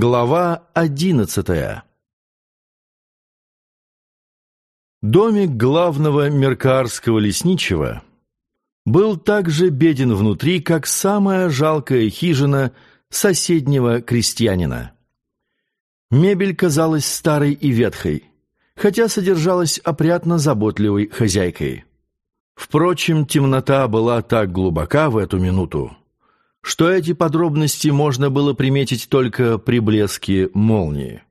Глава одиннадцатая Домик главного меркаарского лесничего был так же беден внутри, как самая жалкая хижина соседнего крестьянина. Мебель казалась старой и ветхой, хотя содержалась опрятно заботливой хозяйкой. Впрочем, темнота была так глубока в эту минуту, что эти подробности можно было приметить только при блеске молнии.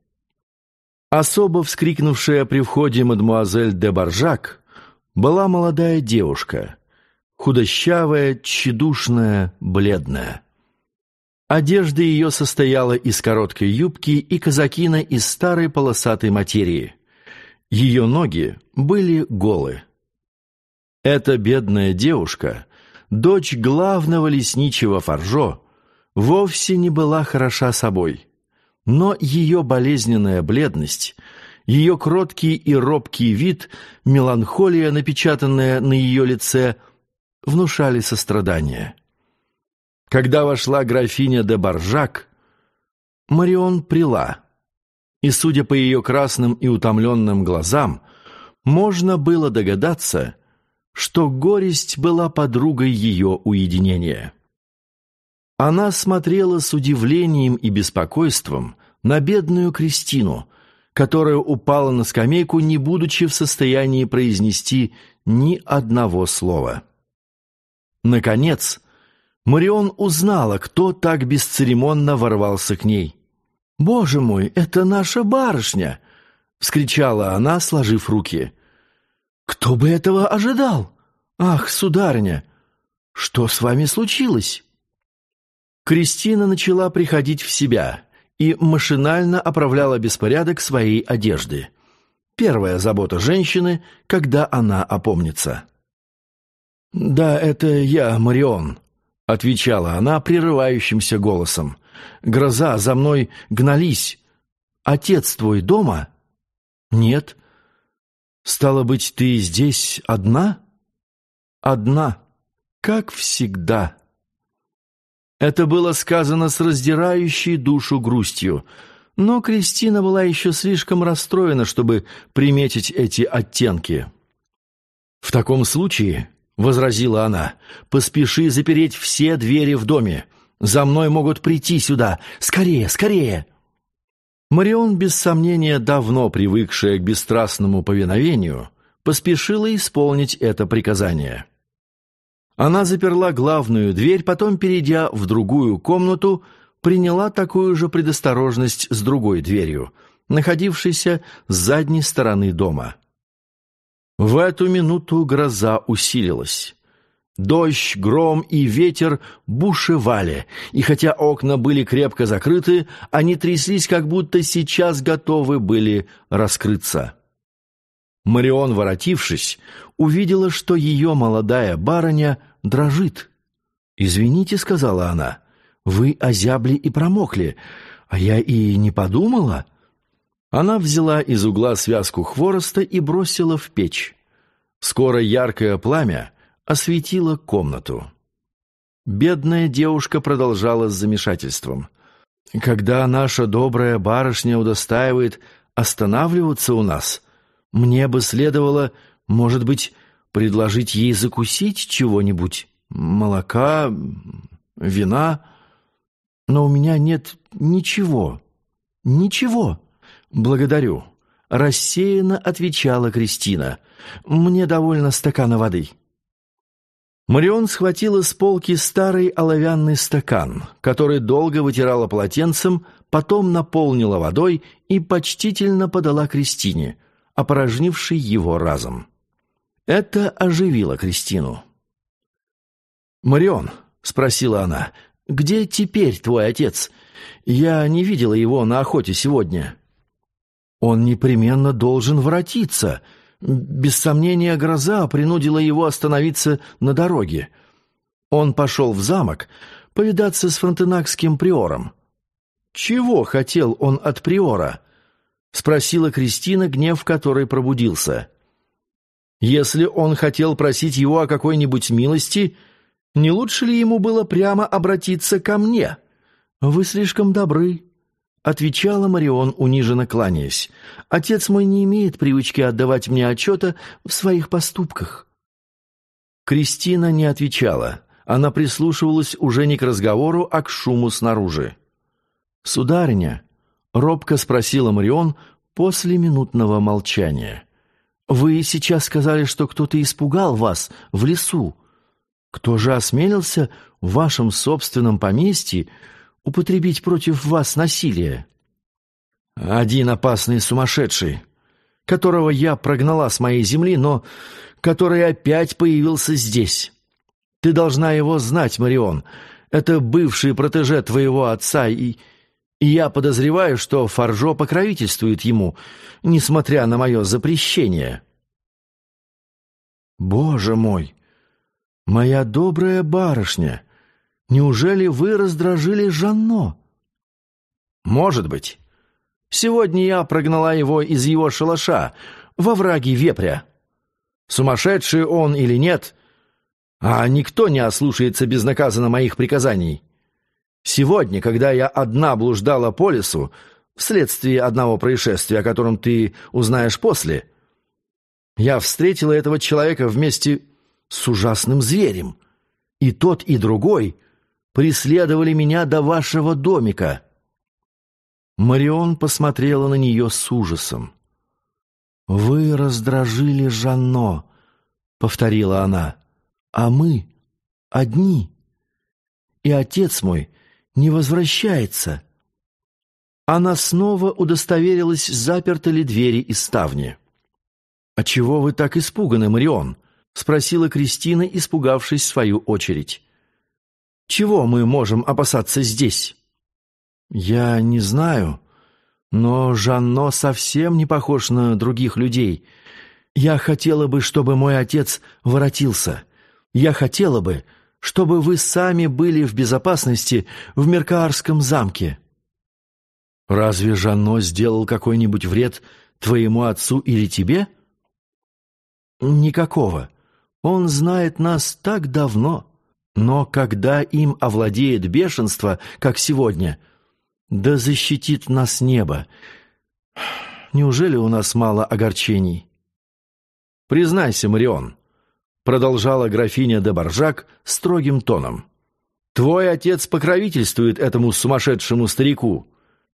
Особо вскрикнувшая при входе мадемуазель де Баржак была молодая девушка, худощавая, тщедушная, бледная. Одежда ее состояла из короткой юбки и казакина из старой полосатой материи. Ее ноги были голы. Эта бедная девушка, дочь главного лесничего Фаржо, вовсе не была хороша собой. Но ее болезненная бледность, ее кроткий и робкий вид, меланхолия, напечатанная на ее лице, внушали сострадание. Когда вошла графиня де Баржак, Марион прила, и, судя по ее красным и утомленным глазам, можно было догадаться, что горесть была подругой ее уединения. Она смотрела с удивлением и беспокойством на бедную Кристину, которая упала на скамейку, не будучи в состоянии произнести ни одного слова. Наконец, Марион узнала, кто так бесцеремонно ворвался к ней. «Боже мой, это наша барышня!» — вскричала она, сложив руки. «Кто бы этого ожидал? Ах, сударыня, что с вами случилось?» Кристина начала приходить в себя и машинально оправляла беспорядок своей одежды. Первая забота женщины, когда она опомнится. «Да, это я, Марион», — отвечала она прерывающимся голосом. «Гроза, за мной гнались. Отец твой дома?» «Нет». «Стало быть, ты здесь одна?» «Одна, как всегда». Это было сказано с раздирающей душу грустью, но Кристина была еще слишком расстроена, чтобы приметить эти оттенки. «В таком случае — возразила она. «Поспеши запереть все двери в доме. За мной могут прийти сюда. Скорее, скорее!» Марион, без сомнения, давно привыкшая к бесстрастному повиновению, поспешила исполнить это приказание. Она заперла главную дверь, потом, перейдя в другую комнату, приняла такую же предосторожность с другой дверью, находившейся с задней стороны дома. В эту минуту гроза усилилась. Дождь, гром и ветер бушевали, и хотя окна были крепко закрыты, они тряслись, как будто сейчас готовы были раскрыться. Марион, воротившись, увидела, что ее молодая барыня дрожит. «Извините», — сказала она, — «вы озябли и промокли, а я и не подумала». Она взяла из угла связку хвороста и бросила в печь. Скоро яркое пламя осветило комнату. Бедная девушка продолжала с замешательством. «Когда наша добрая барышня удостаивает останавливаться у нас, мне бы следовало, может быть, предложить ей закусить чего-нибудь, молока, вина, но у меня нет ничего, ничего». «Благодарю», — рассеянно отвечала Кристина. «Мне довольно стакана воды». Марион схватила с полки старый оловянный стакан, который долго вытирала полотенцем, потом наполнила водой и почтительно подала Кристине, опорожнившей его разом. Это оживило Кристину. «Марион», — спросила она, — «где теперь твой отец? Я не видела его на охоте сегодня». Он непременно должен воротиться. Без сомнения, гроза принудила его остановиться на дороге. Он пошел в замок повидаться с фронтенакским приором. «Чего хотел он от приора?» — спросила Кристина, гнев которой пробудился. «Если он хотел просить его о какой-нибудь милости, не лучше ли ему было прямо обратиться ко мне? Вы слишком добры, отвечала Марион, униженно кланяясь. «Отец мой не имеет привычки отдавать мне отчета в своих поступках». Кристина не отвечала. Она прислушивалась уже не к разговору, а к шуму снаружи. «Сударыня», — робко спросила Марион после минутного молчания, «вы сейчас сказали, что кто-то испугал вас в лесу. Кто же осмелился в вашем собственном поместье употребить против вас насилие? Один опасный сумасшедший, которого я прогнала с моей земли, но который опять появился здесь. Ты должна его знать, Марион. Это бывший протеже твоего отца, и, и я подозреваю, что Фаржо покровительствует ему, несмотря на мое запрещение. Боже мой! Моя добрая барышня! Неужели вы раздражили Жанно? Может быть. Сегодня я прогнала его из его шалаша во враге вепря. Сумасшедший он или нет, а никто не ослушается безнаказанно моих приказаний. Сегодня, когда я одна блуждала по лесу, вследствие одного происшествия, о котором ты узнаешь после, я встретила этого человека вместе с ужасным зверем, и тот, и другой — преследовали меня до вашего домика». Марион посмотрела на нее с ужасом. «Вы раздражили Жанно», — повторила она, — «а мы одни, и отец мой не возвращается». Она снова удостоверилась, заперты ли двери и ставни. «А чего вы так испуганы, Марион?» — спросила Кристина, испугавшись в свою очередь. Чего мы можем опасаться здесь?» «Я не знаю, но Жанно совсем не похож на других людей. Я хотела бы, чтобы мой отец воротился. Я хотела бы, чтобы вы сами были в безопасности в Меркаарском замке». «Разве Жанно сделал какой-нибудь вред твоему отцу или тебе?» «Никакого. Он знает нас так давно». Но когда им овладеет бешенство, как сегодня, да защитит нас небо. Неужели у нас мало огорчений? Признайся, Марион, продолжала графиня де Баржак строгим тоном. Твой отец покровительствует этому сумасшедшему старику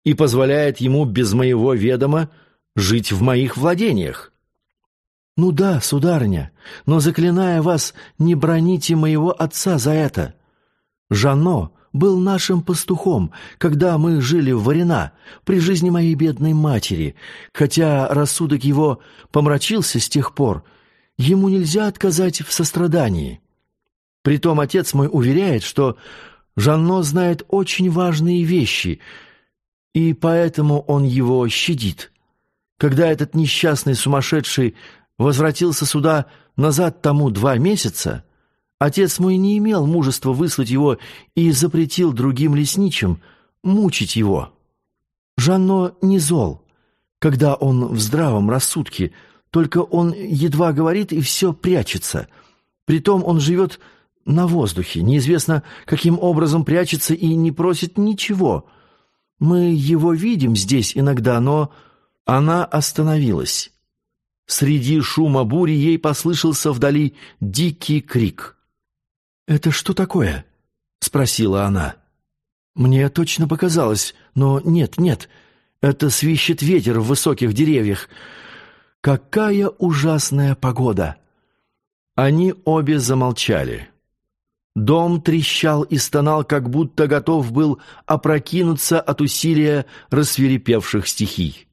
и позволяет ему без моего ведома жить в моих владениях. «Ну да, сударыня, но, заклиная вас, не броните моего отца за это. Жано был нашим пастухом, когда мы жили в Варена, при жизни моей бедной матери. Хотя рассудок его помрачился с тех пор, ему нельзя отказать в сострадании. Притом отец мой уверяет, что Жанно знает очень важные вещи, и поэтому он его щадит. Когда этот несчастный сумасшедший возвратился сюда назад тому два месяца, отец мой не имел мужества выслать его и запретил другим лесничим мучить его. Жанно не зол, когда он в здравом рассудке, только он едва говорит и все прячется. Притом он живет на воздухе, неизвестно, каким образом прячется и не просит ничего. Мы его видим здесь иногда, но она остановилась. Среди шума бури ей послышался вдали дикий крик. «Это что такое?» — спросила она. «Мне точно показалось, но нет, нет, это свищет ветер в высоких деревьях. Какая ужасная погода!» Они обе замолчали. Дом трещал и стонал, как будто готов был опрокинуться от усилия рассверепевших стихий.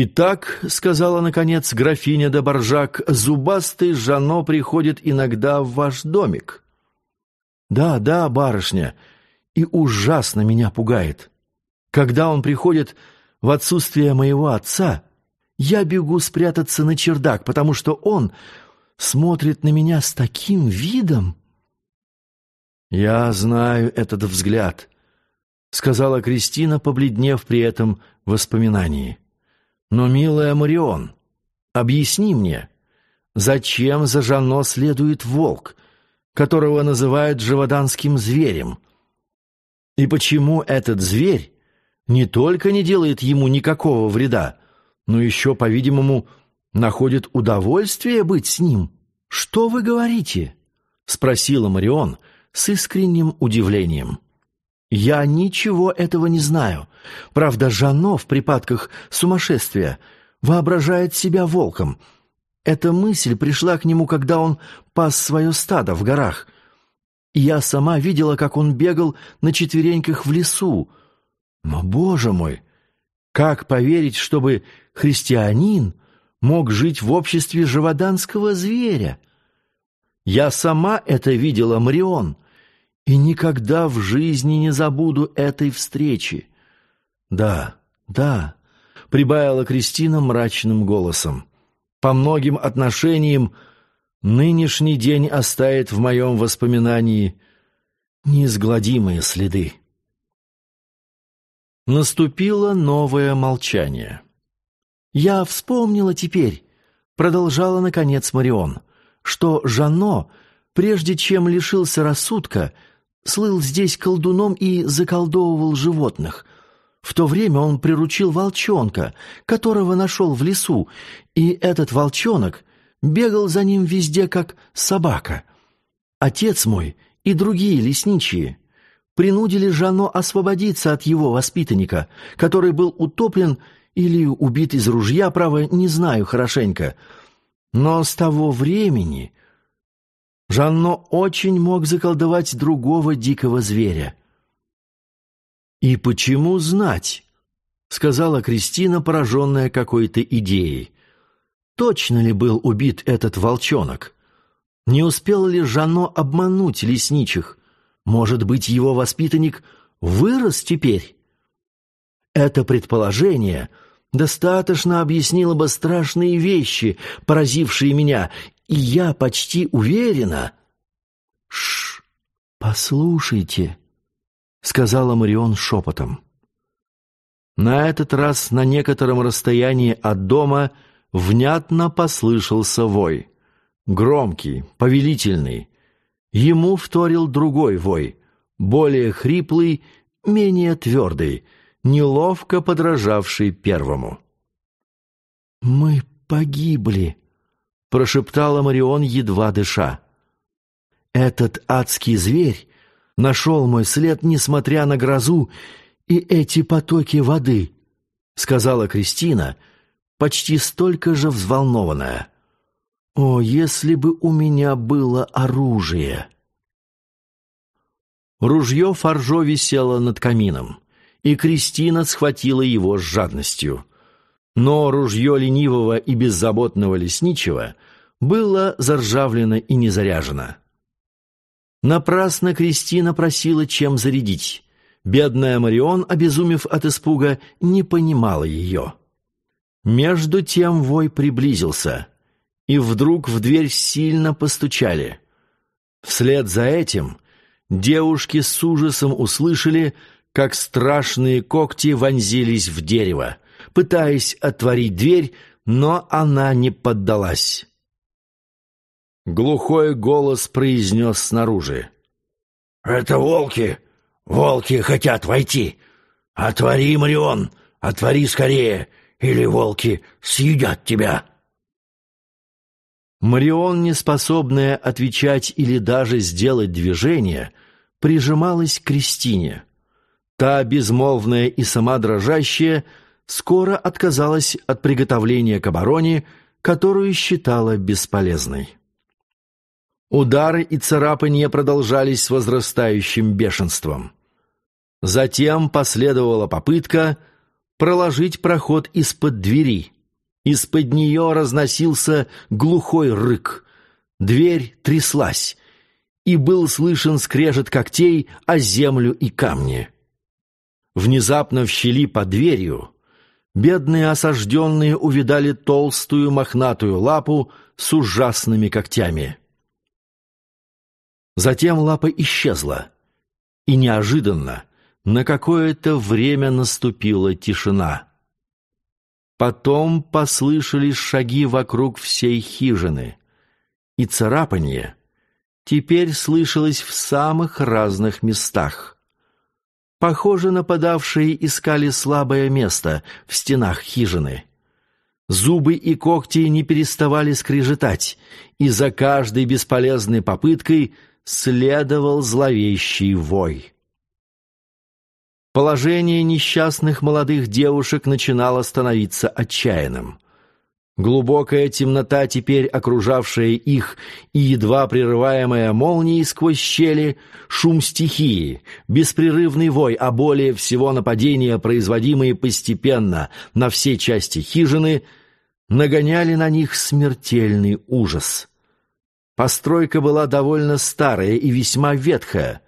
«Итак», — сказала, наконец, графиня де Боржак, — «зубастый Жано приходит иногда в ваш домик». «Да, да, барышня, и ужасно меня пугает. Когда он приходит в отсутствие моего отца, я бегу спрятаться на чердак, потому что он смотрит на меня с таким видом». «Я знаю этот взгляд», — сказала Кристина, побледнев при этом воспоминании. Но, милая Марион, объясни мне, зачем за Жано следует волк, которого называют живоданским зверем? И почему этот зверь не только не делает ему никакого вреда, но еще, по-видимому, находит удовольствие быть с ним. Что вы говорите? спросила Марион с искренним удивлением. Я ничего этого не знаю. Правда, Жано в припадках сумасшествия воображает себя волком. Эта мысль пришла к нему, когда он пас свое стадо в горах. Я сама видела, как он бегал на четвереньках в лесу. Но, боже мой, как поверить, чтобы христианин мог жить в обществе живоданского зверя? Я сама это видела, Марион, и никогда в жизни не забуду этой встречи. Да, да, прибавила Кристина мрачным голосом. По многим отношениям нынешний день оставит в моем воспоминании неизгладимые следы. Наступило новое молчание. «Я вспомнила теперь», — продолжала, наконец, Марион, «что Жано, прежде чем лишился рассудка, слыл здесь колдуном и заколдовывал животных. В то время он приручил волчонка, которого нашел в лесу, и этот волчонок бегал за ним везде, как собака. Отец мой и другие лесничие принудили Жано освободиться от его воспитанника, который был утоплен или убит из ружья, право, не знаю хорошенько. Но с того времени Жанно очень мог заколдовать другого дикого зверя. «И почему знать?» — сказала Кристина, пораженная какой-то идеей. «Точно ли был убит этот волчонок? Не успел ли Жано обмануть лесничих? Может быть, его воспитанник вырос теперь?» Это предположение достаточно объяснило бы страшные вещи, поразившие меня, и я почти уверена... «Шш, послушайте», — сказала Марион шепотом. На этот раз на некотором расстоянии от дома внятно послышался вой. Громкий, повелительный. Ему вторил другой вой, более хриплый, менее твердый, неловко подражавший первому. «Мы погибли», — прошептала Марион, едва дыша. «Этот адский зверь нашел мой след, несмотря на грозу и эти потоки воды», — сказала Кристина, почти столько же взволнованная. «О, если бы у меня было оружие!» Ружье Фаржо висело над камином, и Кристина схватила его с жадностью. Но ружье ленивого и беззаботного лесничего было заржавлено и не заряжено. Напрасно Кристина просила, чем зарядить. Бедная Марион, обезумев от испуга, не понимала ее. Между тем вой приблизился, и вдруг в дверь сильно постучали. Вслед за этим девушки с ужасом услышали, как страшные когти вонзились в дерево, пытаясь отворить дверь, но она не поддалась. Глухой голос произнес снаружи. «Это волки! Волки хотят войти! Отвори, Марион! Отвори скорее, или волки съедят тебя!» Марион, неспособная отвечать или даже сделать движение, прижималась к Кристине. Та, безмолвная и сама дрожащая, скоро отказалась от приготовления к обороне, которую считала бесполезной. Удары и царапания продолжались с возрастающим бешенством. Затем последовала попытка проложить проход из-под двери. Из-под нее разносился глухой рык. Дверь тряслась, и был слышен скрежет когтей о землю и камни. Внезапно в щели под дверью бедные осажденные увидали толстую мохнатую лапу с ужасными когтями. Затем лапа исчезла, и неожиданно на какое-то время наступила тишина. Потом послышались шаги вокруг всей хижины, и царапанье теперь слышалось в самых разных местах. Похоже, нападавшие искали слабое место в стенах хижины. Зубы и когти не переставали скрежетать, и за каждой бесполезной попыткой следовал зловещий вой. Положение несчастных молодых девушек начинало становиться отчаянным. Глубокая темнота, теперь окружавшая их, и едва прерываемая молнией сквозь щели, шум стихии, беспрерывный вой, а более всего нападения, производимые постепенно на все части хижины, нагоняли на них смертельный ужас. Постройка была довольно старая и весьма ветхая.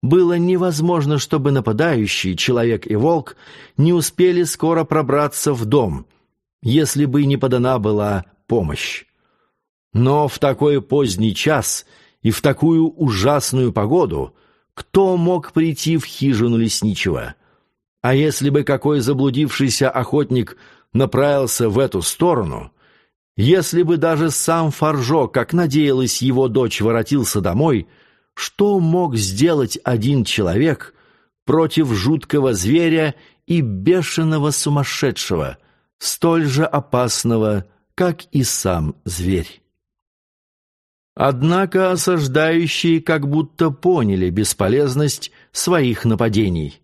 Было невозможно, чтобы нападающие, человек и волк, не успели скоро пробраться в дом — если бы не подана была помощь. Но в такой поздний час и в такую ужасную погоду кто мог прийти в хижину лесничего? А если бы какой заблудившийся охотник направился в эту сторону, если бы даже сам Фаржо, как надеялась его дочь, воротился домой, что мог сделать один человек против жуткого зверя и бешеного сумасшедшего — столь же опасного, как и сам зверь. Однако осаждающие как будто поняли бесполезность своих нападений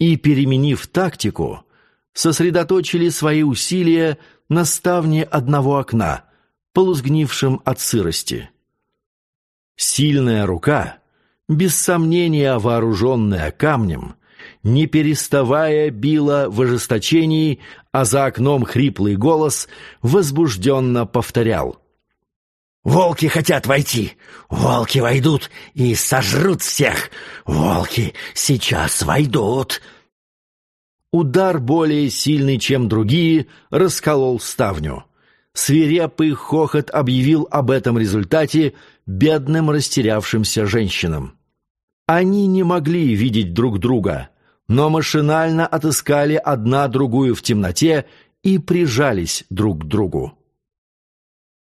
и, переменив тактику, сосредоточили свои усилия на ставне одного окна, полузгнившем от сырости. Сильная рука, без сомнения вооруженная камнем, не переставая била в ожесточении, а за окном хриплый голос возбужденно повторял. «Волки хотят войти! Волки войдут и сожрут всех! Волки сейчас войдут!» Удар более сильный, чем другие, расколол ставню. Свирепый хохот объявил об этом результате бедным растерявшимся женщинам. Они не могли видеть друг друга но машинально отыскали одна другую в темноте и прижались друг к другу.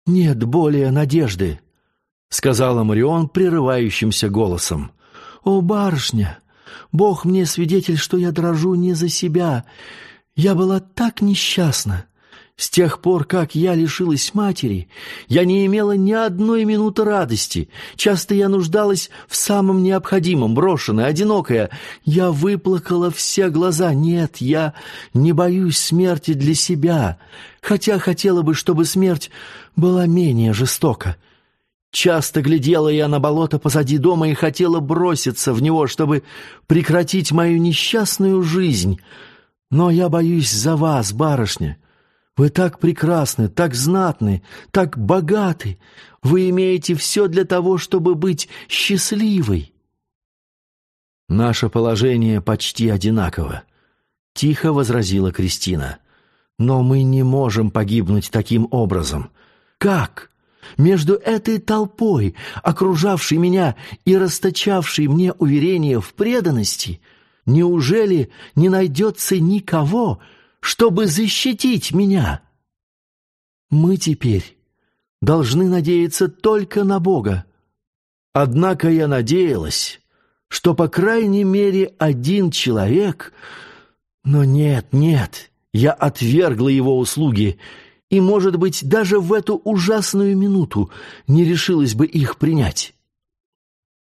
«Нет более надежды», — сказала Марион прерывающимся голосом. «О, барышня, Бог мне свидетель, что я дрожу не за себя. Я была так несчастна. С тех пор, как я лишилась матери, я не имела ни одной минуты радости. Часто я нуждалась в самом необходимом, брошенная, одинокая. Я выплакала все глаза. Нет, я не боюсь смерти для себя, хотя хотела бы, чтобы смерть была менее жестока. Часто глядела я на болото позади дома и хотела броситься в него, чтобы прекратить мою несчастную жизнь. Но я боюсь за вас, барышня». Вы так прекрасны, так знатны, так богаты. Вы имеете все для того, чтобы быть счастливой. Наше положение почти одинаково, тихо возразила Кристина. Но мы не можем погибнуть таким образом. Как? Между этой толпой, окружавшей меня и расточавшей мне уверения в преданности, неужели не найдется никого, чтобы защитить меня. Мы теперь должны надеяться только на Бога. Однако я надеялась, что, по крайней мере, один человек... Но нет, нет, я отвергла его услуги, и, может быть, даже в эту ужасную минуту не решилась бы их принять.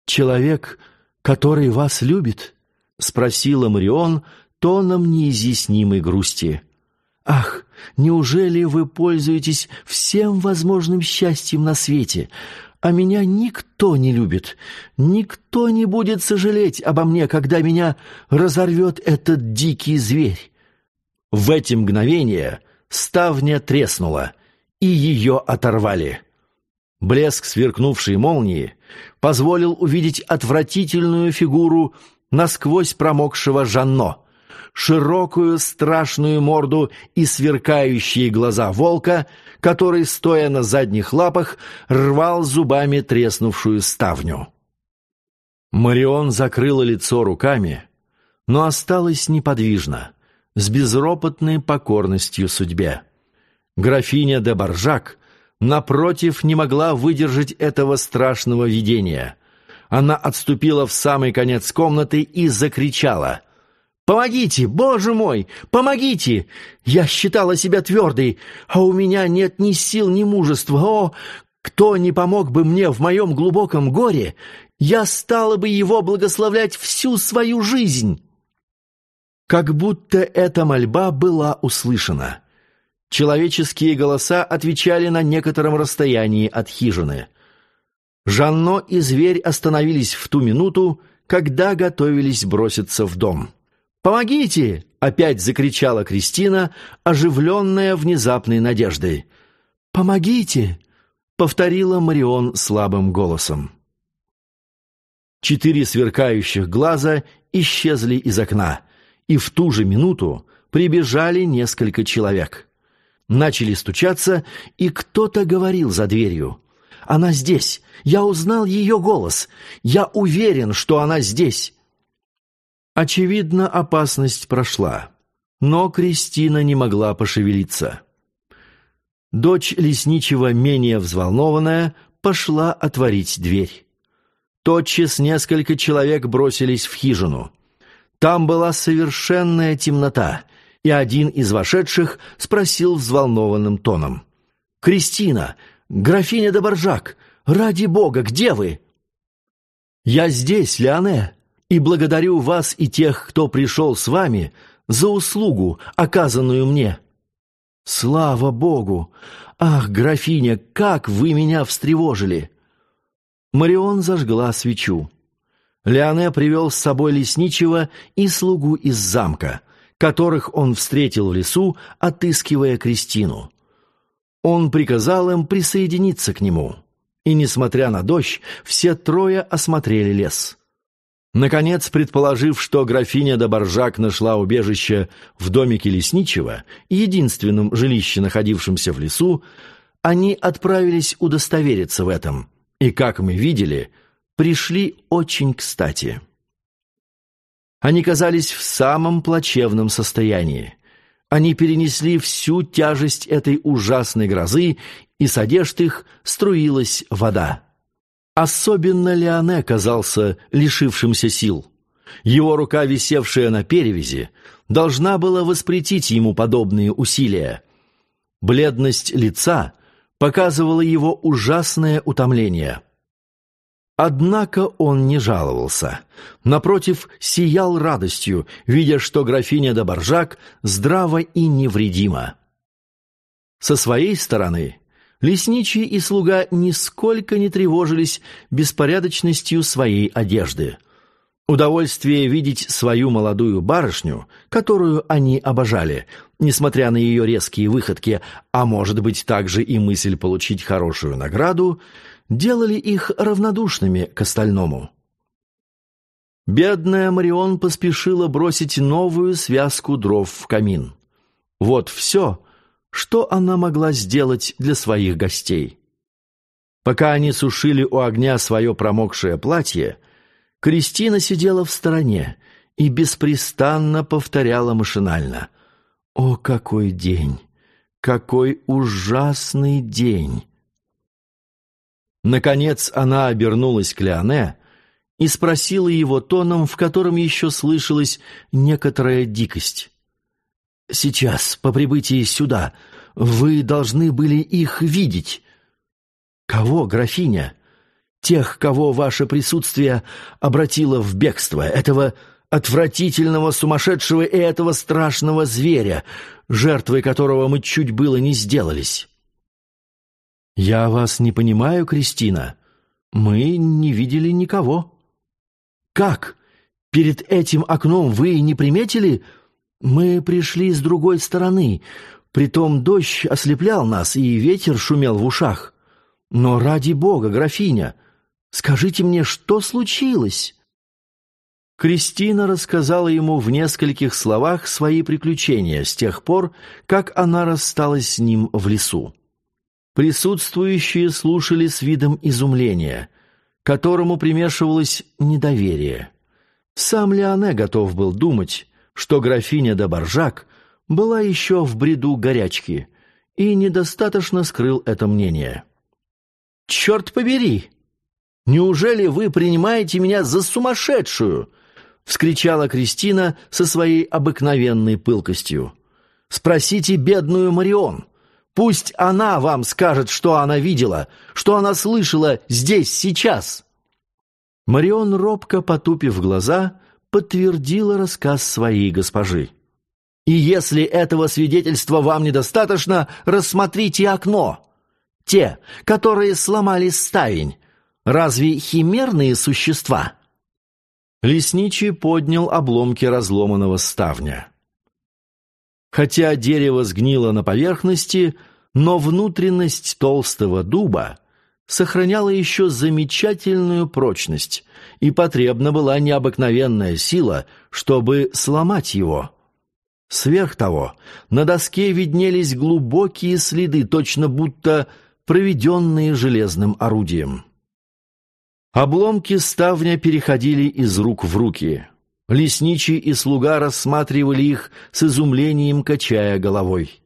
«Человек, который вас любит?» — спросила Марион, тоном неизъяснимой грусти. «Ах, неужели вы пользуетесь всем возможным счастьем на свете, а меня никто не любит, никто не будет сожалеть обо мне, когда меня разорвет этот дикий зверь?» В эти мгновения ставня треснула, и ее оторвали. Блеск сверкнувшей молнии позволил увидеть отвратительную фигуру насквозь промокшего Жанно — широкую страшную морду и сверкающие глаза волка, который, стоя на задних лапах, рвал зубами треснувшую ставню. Марион закрыла лицо руками, но осталась неподвижна, с безропотной покорностью судьбе. Графиня де Баржак, напротив, не могла выдержать этого страшного видения. Она отступила в самый конец комнаты и закричала. «Помогите, Боже мой, помогите! Я считала себя твердой, а у меня нет ни сил, ни мужества. О, кто не помог бы мне в моем глубоком горе, я стала бы его благословлять всю свою жизнь!» Как будто эта мольба была услышана. Человеческие голоса отвечали на некотором расстоянии от хижины. Жанно и зверь остановились в ту минуту, когда готовились броситься в дом. «Помогите!» — опять закричала Кристина, оживленная внезапной надеждой. «Помогите!» — повторила Марион слабым голосом. Четыре сверкающих глаза исчезли из окна, и в ту же минуту прибежали несколько человек. Начали стучаться, и кто-то говорил за дверью. «Она здесь! Я узнал ее голос! Я уверен, что она здесь!» Очевидно, опасность прошла, но Кристина не могла пошевелиться. Дочь лесничего, менее взволнованная, пошла отворить дверь. Тотчас несколько человек бросились в хижину. Там была совершенная темнота, и один из вошедших спросил взволнованным тоном. «Кристина, графиня де Боржак, ради бога, где вы?» «Я здесь, Леоне, и благодарю вас и тех, кто пришел с вами, за услугу, оказанную мне». «Слава богу! Ах, графиня, как вы меня встревожили!» Марион зажгла свечу. Леоне привел с собой лесничего и слугу из замка, которых он встретил в лесу, отыскивая Кристину. Он приказал им присоединиться к нему, и, несмотря на дождь, все трое осмотрели лес. Наконец, предположив, что графиня де нашла убежище в домике лесничего, единственном жилище, находившемся в лесу, они отправились удостовериться в этом, и, как мы видели, пришли очень кстати. Они казались в самом плачевном состоянии. Они перенесли всю тяжесть этой ужасной грозы, и с одежд их струилась вода. Особенно Леоне казался лишившимся сил. Его рука, висевшая на перевязи, должна была воспретить ему подобные усилия. Бледность лица показывала его ужасное утомление. Однако он не жаловался. Напротив, сиял радостью, видя, что графиня де Боржак здрава и невредима. Со своей стороны, лесничий и слуга нисколько не тревожились беспорядочностью своей одежды. Удовольствие видеть свою молодую барышню, которую они обожали, несмотря на ее резкие выходки, а может быть также и мысль получить хорошую награду – делали их равнодушными к остальному. Бедная Марион поспешила бросить новую связку дров в камин. Вот все, что она могла сделать для своих гостей. Пока они сушили у огня свое промокшее платье, Кристина сидела в стороне и беспрестанно повторяла машинально «О, какой день! Какой ужасный день!» Наконец она обернулась к Леоне и спросила его тоном, в котором еще слышалась некоторая дикость. «Сейчас, по прибытии сюда, вы должны были их видеть». «Кого, графиня?» «Тех, кого ваше присутствие обратило в бегство, этого отвратительного сумасшедшего и этого страшного зверя, жертвой которого мы чуть было не сделались». «Я вас не понимаю, Кристина. Мы не видели никого». «Как? Перед этим окном вы не приметили? Мы пришли с другой стороны. Притом дождь ослеплял нас, и ветер шумел в ушах. Но ради бога, графиня, скажите мне, что случилось?» Кристина рассказала ему в нескольких словах свои приключения с тех пор, как она рассталась с ним в лесу. Присутствующие слушали с видом изумления, которому примешивалось недоверие. Сам Леоне готов был думать, что графиня де была еще в бреду горячки и недостаточно скрыл это мнение. «Черт побери! Неужели вы принимаете меня за сумасшедшую?» — вскричала Кристина со своей обыкновенной пылкостью. «Спросите бедную Марион. Пусть она вам скажет, что она видела, что она слышала здесь, сейчас». Марион, робко потупив глаза, подтвердила рассказ своей госпожи. «И если этого свидетельства вам недостаточно, рассмотрите окно. Те, которые сломали ставень, разве химерные существа?» Лесничий поднял обломки разломанного ставня. Хотя дерево сгнило на поверхности, но внутренность толстого дуба сохраняла еще замечательную прочность, и потребна была необыкновенная сила, чтобы сломать его. Сверх того, на доске виднелись глубокие следы, точно будто проведенные железным орудием. Обломки ставня переходили из рук в руки. Лесничий и слуга рассматривали их с изумлением, качая головой.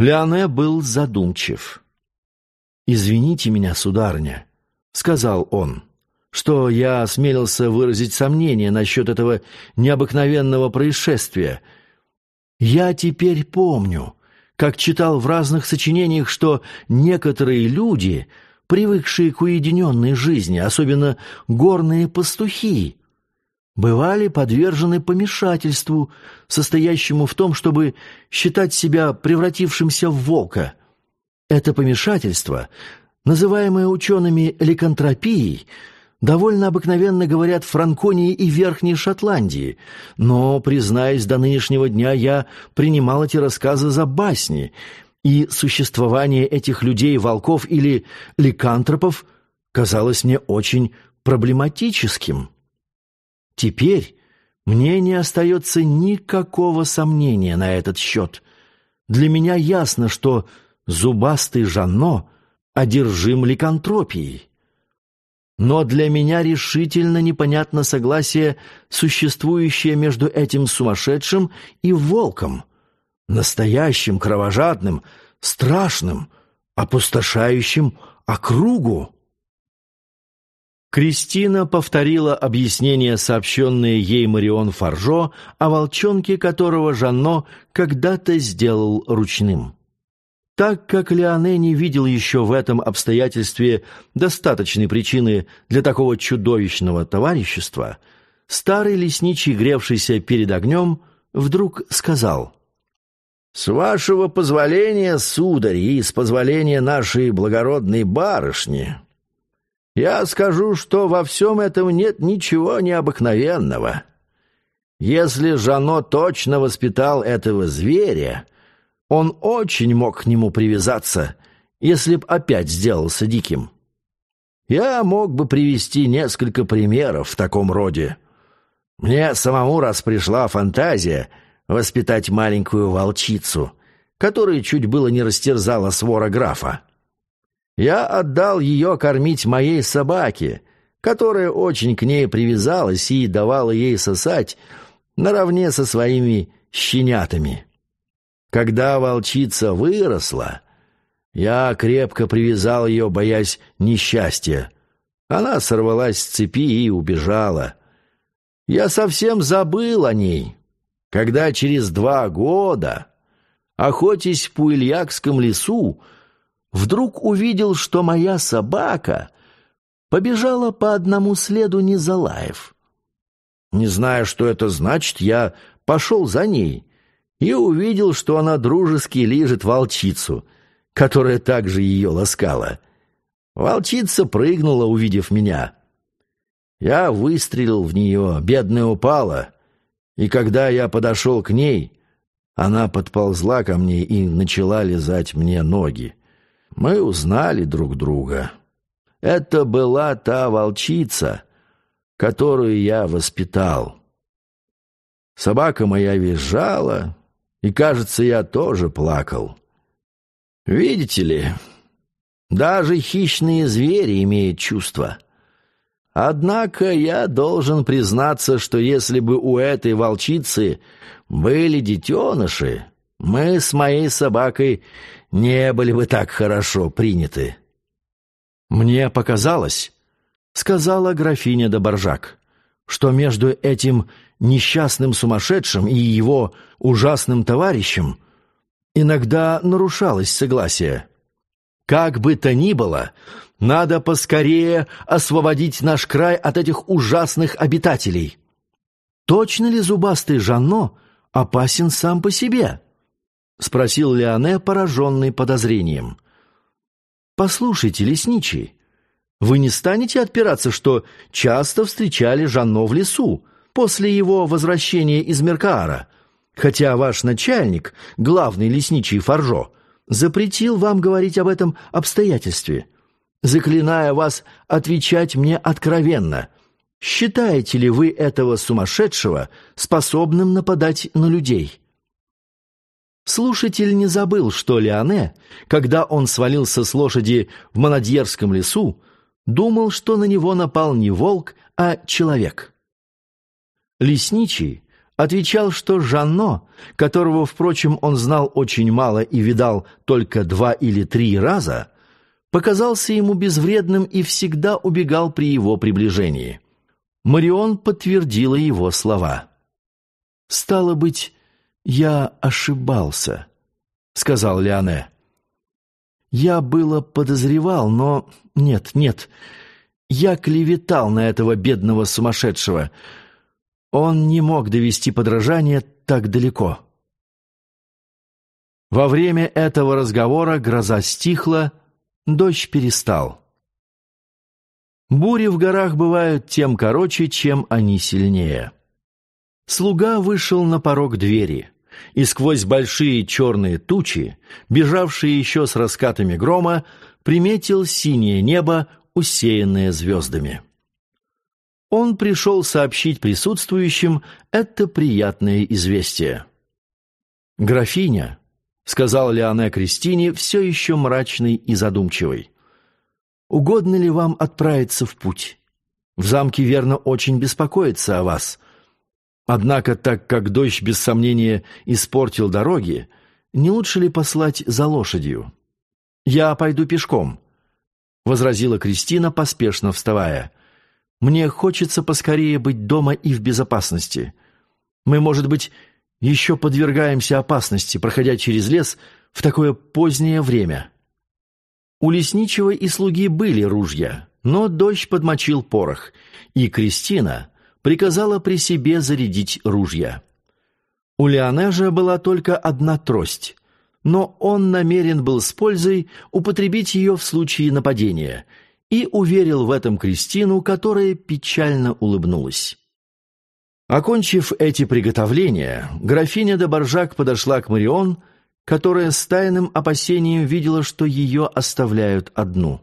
Леоне был задумчив. «Извините меня, сударыня», — сказал он, — «что я осмелился выразить сомнение насчет этого необыкновенного происшествия. Я теперь помню, как читал в разных сочинениях, что некоторые люди — привыкшие к уединенной жизни, особенно горные пастухи, бывали подвержены помешательству, состоящему в том, чтобы считать себя превратившимся в волка. Это помешательство, называемое учеными ликантропией, довольно обыкновенно говорят в Франконии и Верхней Шотландии, но, признаюсь, до нынешнего дня я принимал эти рассказы за басни — и существование этих людей-волков или ликантропов казалось мне очень проблематическим. Теперь мне не остается никакого сомнения на этот счет. Для меня ясно, что зубастый Жанно одержим ликантропией. Но для меня решительно непонятно согласие, существующее между этим сумасшедшим и волком — настоящим, кровожадным, страшным, опустошающим округу. Кристина повторила объяснение, сообщенное ей Марион Фаржо, о волчонке которого Жанно когда-то сделал ручным. Так как Леоне не видел еще в этом обстоятельстве достаточной причины для такого чудовищного товарищества, старый лесничий, гревшийся перед огнем, вдруг сказал — «С вашего позволения, сударь, и с позволения нашей благородной барышни, я скажу, что во всем этом нет ничего необыкновенного. Если Жано точно воспитал этого зверя, он очень мог к нему привязаться, если б опять сделался диким. Я мог бы привести несколько примеров в таком роде. Мне самому раз пришла фантазия — воспитать маленькую волчицу, которая чуть было не растерзала свора графа. Я отдал ее кормить моей собаке, которая очень к ней привязалась и давала ей сосать наравне со своими щенятами. Когда волчица выросла, я крепко привязал ее, боясь несчастья. Она сорвалась с цепи и убежала. Я совсем забыл о ней, когда через два года, охотясь в Пуильякском лесу, вдруг увидел, что моя собака побежала по одному следу, не залаев. Не зная, что это значит, я пошел за ней и увидел, что она дружески лижет волчицу, которая также ее ласкала. Волчица прыгнула, увидев меня. Я выстрелил в нее, бедная упала — и когда я подошел к ней, она подползла ко мне и начала лизать мне ноги. Мы узнали друг друга. Это была та волчица, которую я воспитал. Собака моя визжала, и, кажется, я тоже плакал. Видите ли, даже хищные звери имеют чувства — Однако я должен признаться, что если бы у этой волчицы были детеныши, мы с моей собакой не были бы так хорошо приняты. Мне показалось, сказала графиня де Боржак, что между этим несчастным сумасшедшим и его ужасным товарищем иногда нарушалось согласие. Как бы то ни было, надо поскорее освободить наш край от этих ужасных обитателей. Точно ли зубастый Жанно опасен сам по себе? — спросил Леоне, пораженный подозрением. «Послушайте, лесничий, вы не станете отпираться, что часто встречали Жанно в лесу после его возвращения из Меркаара, хотя ваш начальник, главный лесничий Фаржо, запретил вам говорить об этом обстоятельстве, заклиная вас отвечать мне откровенно. Считаете ли вы этого сумасшедшего способным нападать на людей?» Слушатель не забыл, что Леоне, когда он свалился с лошади в Монадьерском лесу, думал, что на него напал не волк, а человек. Лесничий отвечал, что Жанно, которого, впрочем, он знал очень мало и видал только два или три раза, показался ему безвредным и всегда убегал при его приближении. Марион подтвердила его слова. «Стало быть, я ошибался», — сказал Леоне. «Я было подозревал, но нет, нет, я клеветал на этого бедного сумасшедшего». Он не мог довести подражание так далеко. Во время этого разговора гроза стихла, дождь перестал. Бури в горах бывают тем короче, чем они сильнее. Слуга вышел на порог двери, и сквозь большие черные тучи, бежавшие еще с раскатами грома, приметил синее небо, усеянное звездами. Он пришел сообщить присутствующим это приятное известие. «Графиня», — сказал Леоне Кристине, все еще мрачный и задумчивый, — «угодно ли вам отправиться в путь? В замке, верно, очень беспокоится о вас. Однако, так как дождь, без сомнения, испортил дороги, не лучше ли послать за лошадью?» «Я пойду пешком», — возразила Кристина, поспешно вставая. Мне хочется поскорее быть дома и в безопасности. Мы, может быть, еще подвергаемся опасности, проходя через лес в такое позднее время. У лесничего и слуги были ружья, но дождь подмочил порох, и Кристина приказала при себе зарядить ружья. У Леонежа была только одна трость, но он намерен был с пользой употребить ее в случае нападения — и уверил в этом Кристину, которая печально улыбнулась. Окончив эти приготовления, графиня де Боржак подошла к Марион, которая с тайным опасением видела, что ее оставляют одну.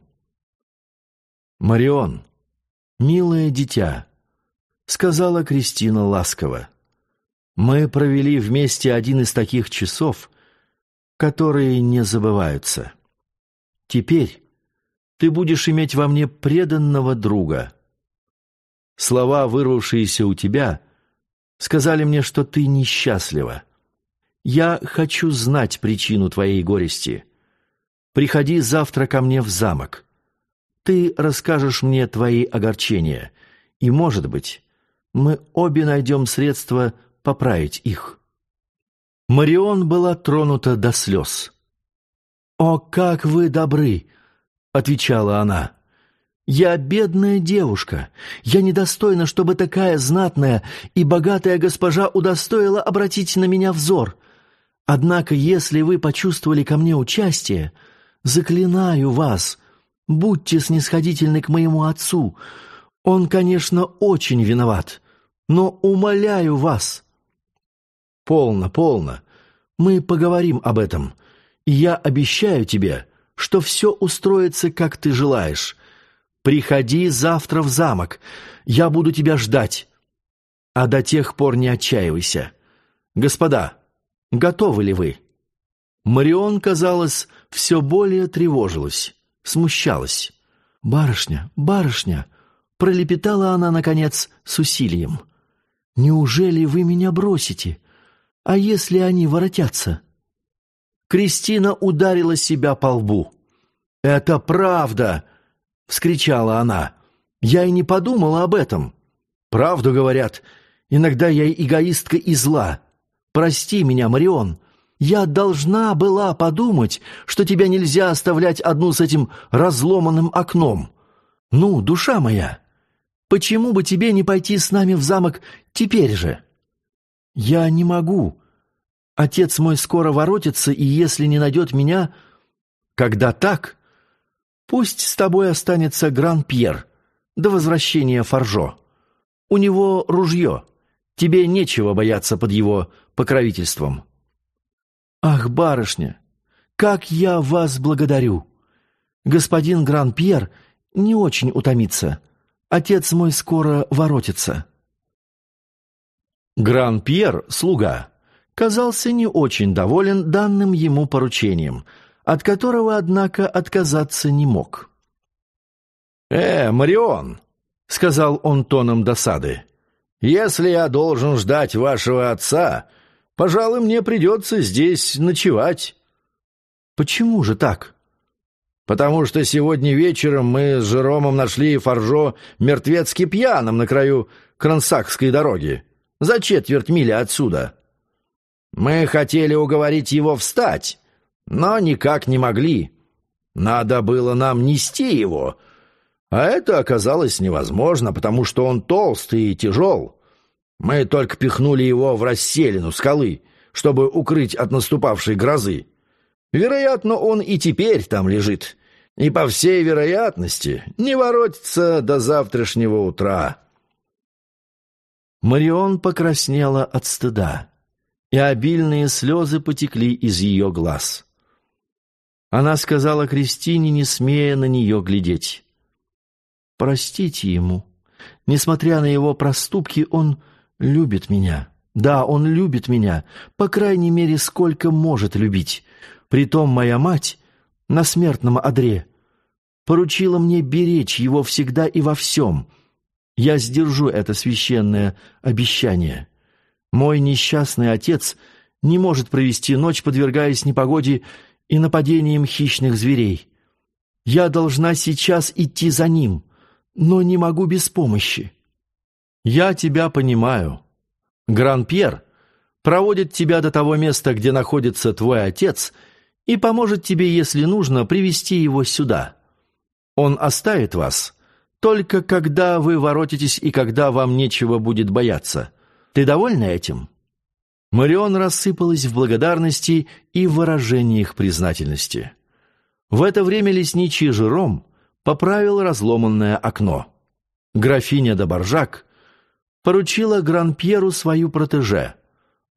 «Марион, милое дитя», — сказала Кристина ласково, — «мы провели вместе один из таких часов, которые не забываются. Теперь, ты будешь иметь во мне преданного друга. Слова, вырвавшиеся у тебя, сказали мне, что ты несчастлива. Я хочу знать причину твоей горести. Приходи завтра ко мне в замок. Ты расскажешь мне твои огорчения, и, может быть, мы обе найдем средства поправить их». Марион была тронута до слез. «О, как вы добры! отвечала она. «Я бедная девушка. Я недостойна, чтобы такая знатная и богатая госпожа удостоила обратить на меня взор. Однако, если вы почувствовали ко мне участие, заклинаю вас, будьте снисходительны к моему отцу. Он, конечно, очень виноват, но умоляю вас». «Полно, полно. Мы поговорим об этом. И я обещаю тебе, что все устроится, как ты желаешь. Приходи завтра в замок, я буду тебя ждать. А до тех пор не отчаивайся. Господа, готовы ли вы?» Марион, казалось, все более тревожилась, смущалась. «Барышня, барышня!» — пролепетала она, наконец, с усилием. «Неужели вы меня бросите? А если они воротятся?» Кристина ударила себя по лбу. «Это правда!» — вскричала она. Я и не подумала об этом. Правду говорят, иногда я эгоистка и зла. Прости меня, Марион. Я должна была подумать, что тебя нельзя оставлять одну с этим разломанным окном. Ну, душа моя, почему бы тебе не пойти с нами в замок теперь же? Я не могу. Отец мой скоро воротится, и если не найдет меня... Когда так, пусть с тобой останется Гран-Пьер до возвращения Фаржо. У него ружье. Тебе нечего бояться под его покровительством. Ах, барышня, как я вас благодарю! Господин Гран-Пьер не очень утомится. Отец мой скоро воротится. Гран-Пьер, слуга, казался не очень доволен данным ему поручением, от которого, однако, отказаться не мог. «Э, Марион!» — сказал он тоном досады. «Если я должен ждать вашего отца, пожалуй, мне придется здесь ночевать». «Почему же так?» «Потому что сегодня вечером мы с Жеромом нашли Фаржо мертвецки пьяным на краю Крансакской дороги, за четверть мили отсюда. Мы хотели уговорить его встать, но никак не могли. Надо было нам нести его, а это оказалось невозможно, потому что он толстый и тяжел. Мы только пихнули его в расселину скалы, чтобы укрыть от наступавшей грозы. Вероятно, он и теперь там лежит, и, по всей вероятности, не воротится до завтрашнего утра». Марион покраснела от стыда, и обильные слезы потекли из ее глаз. Она сказала Кристине, не смея на нее глядеть. «Простите ему. Несмотря на его проступки, он любит меня. Да, он любит меня, по крайней мере, сколько может любить. Притом моя мать на смертном одре поручила мне беречь его всегда и во всем» Я сдержу это священное обещание. Мой несчастный отец не может провести ночь, подвергаясь непогоде и нападениям хищных зверей. Я должна сейчас идти за ним, но не могу без помощи. Я тебя понимаю. Гран-Пьер проводит тебя до того места, где находится твой отец, и поможет тебе, если нужно, привести его сюда. Он оставит вас, только когда вы воротитесь и когда вам нечего будет бояться. Ты довольна этим?» Марион рассыпалась в благодарности и выражениях признательности. В это время лесничий Жером поправил разломанное окно. Графиня де Боржак поручила Гран-Пьеру свою протеже,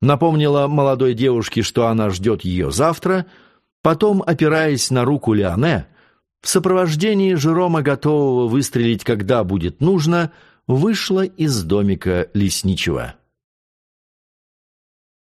напомнила молодой девушке, что она ждет ее завтра, потом, опираясь на руку Леоне, в сопровождении Жерома, готового выстрелить, когда будет нужно, вышла из домика лесничего.